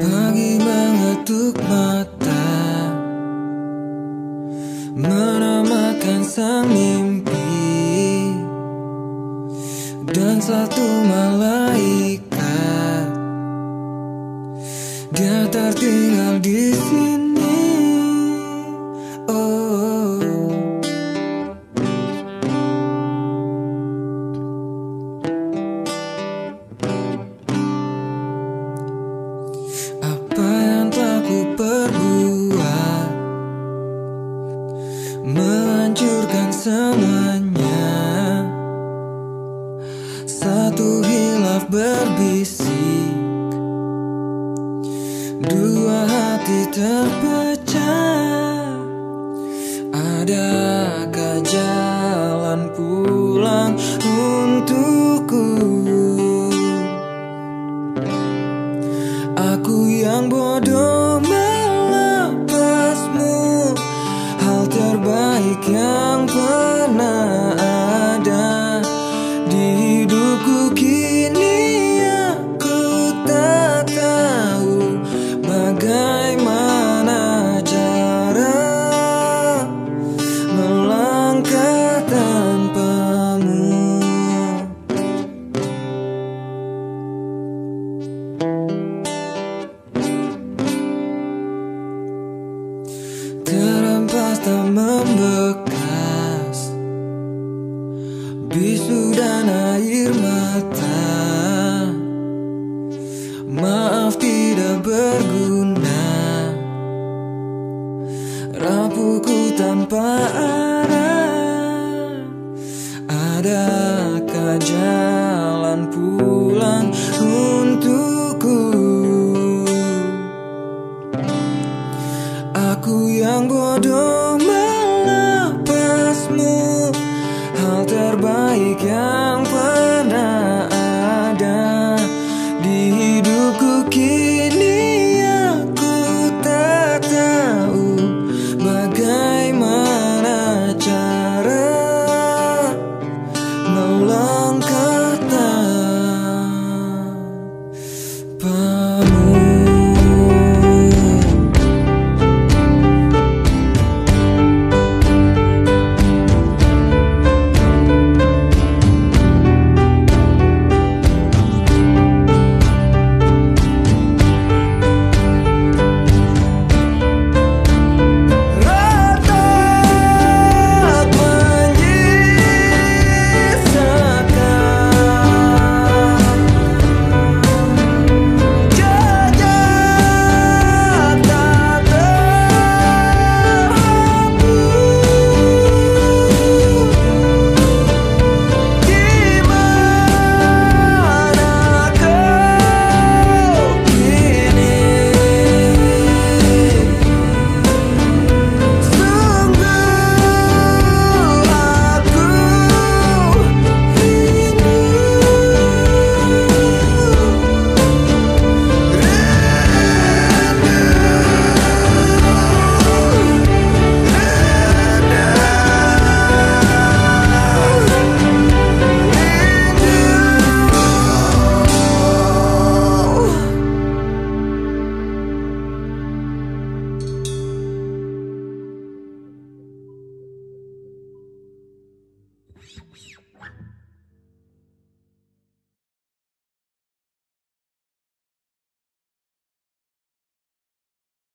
Pagi mengetuk mata Menamakan sang mimpi. Dan satu malaikat Dia tertinggal di sini. Dua hati terpecah. Adakah jalan pulang untukku? Aku yang bodoh membekas. Bisu dan air mata. Maaf tidak berguna. Rapuhku tanpa arah. Adakah jalan pulang untukku? Aku yang bodoh